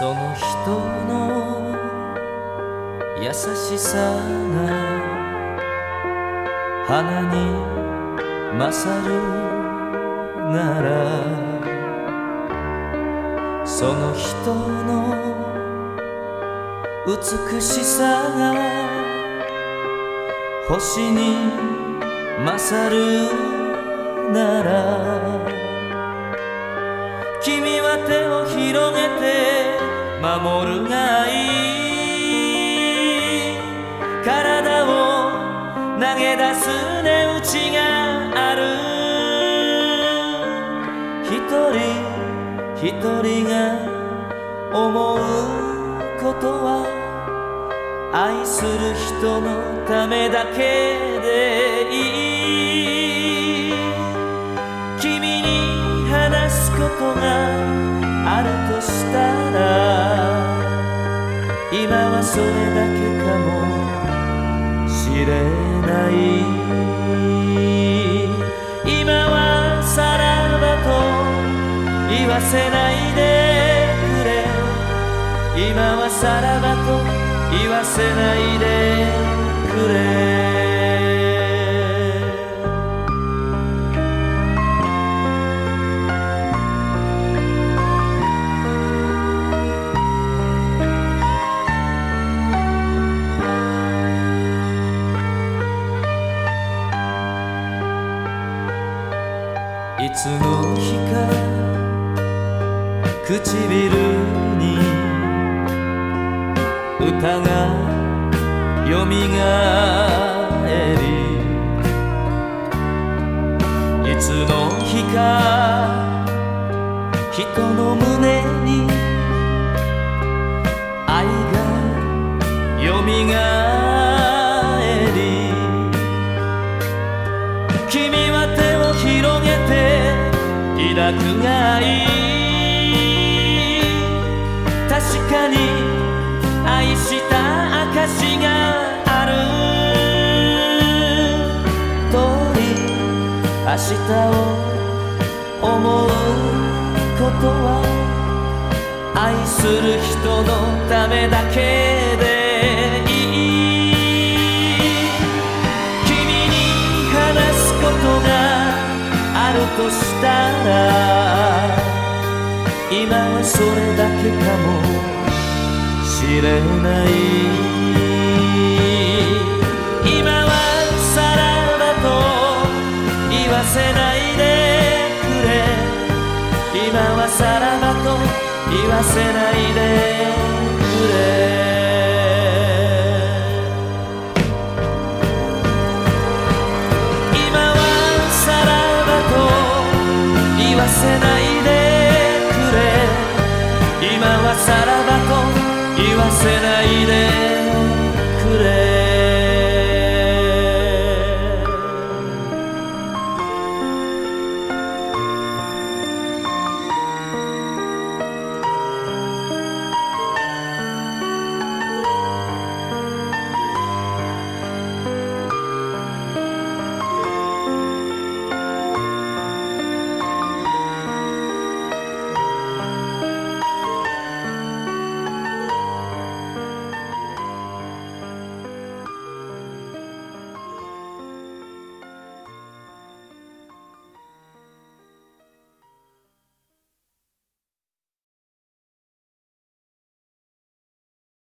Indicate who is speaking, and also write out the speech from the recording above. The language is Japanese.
Speaker 1: その人の優しさが花に勝るならその人の美しさが星に勝るなら守るがいい。体を投げ出す値打ちがある。一人一人が思うことは愛する人のためだけでいい。君に話すことがそれだけかもしれない。今はさらばと言わせないでくれ。今はさらばと言わせないで。いつの日か唇に歌がよみがえりいつの日か人の胸に愛がよみが抱くがいい確かに愛した証がある。通り明日を思うことは愛する人のためだけで。としたら今はそれだけかもしれない。今はさらばと言わせないでくれ。今はさらばと言わせないでくれ。と言